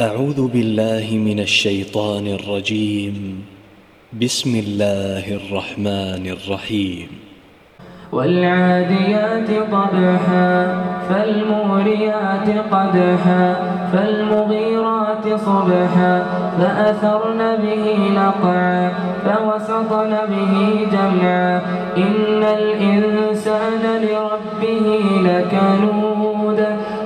أعوذ بالله من الشيطان الرجيم. بسم الله الرحمن الرحيم. والعاديات ضبحا فالموريات قدحا فالمغيرات صبحا. فأثرن به نقعا فوسطن به جمعا. إن الإنسان لربه لكنود.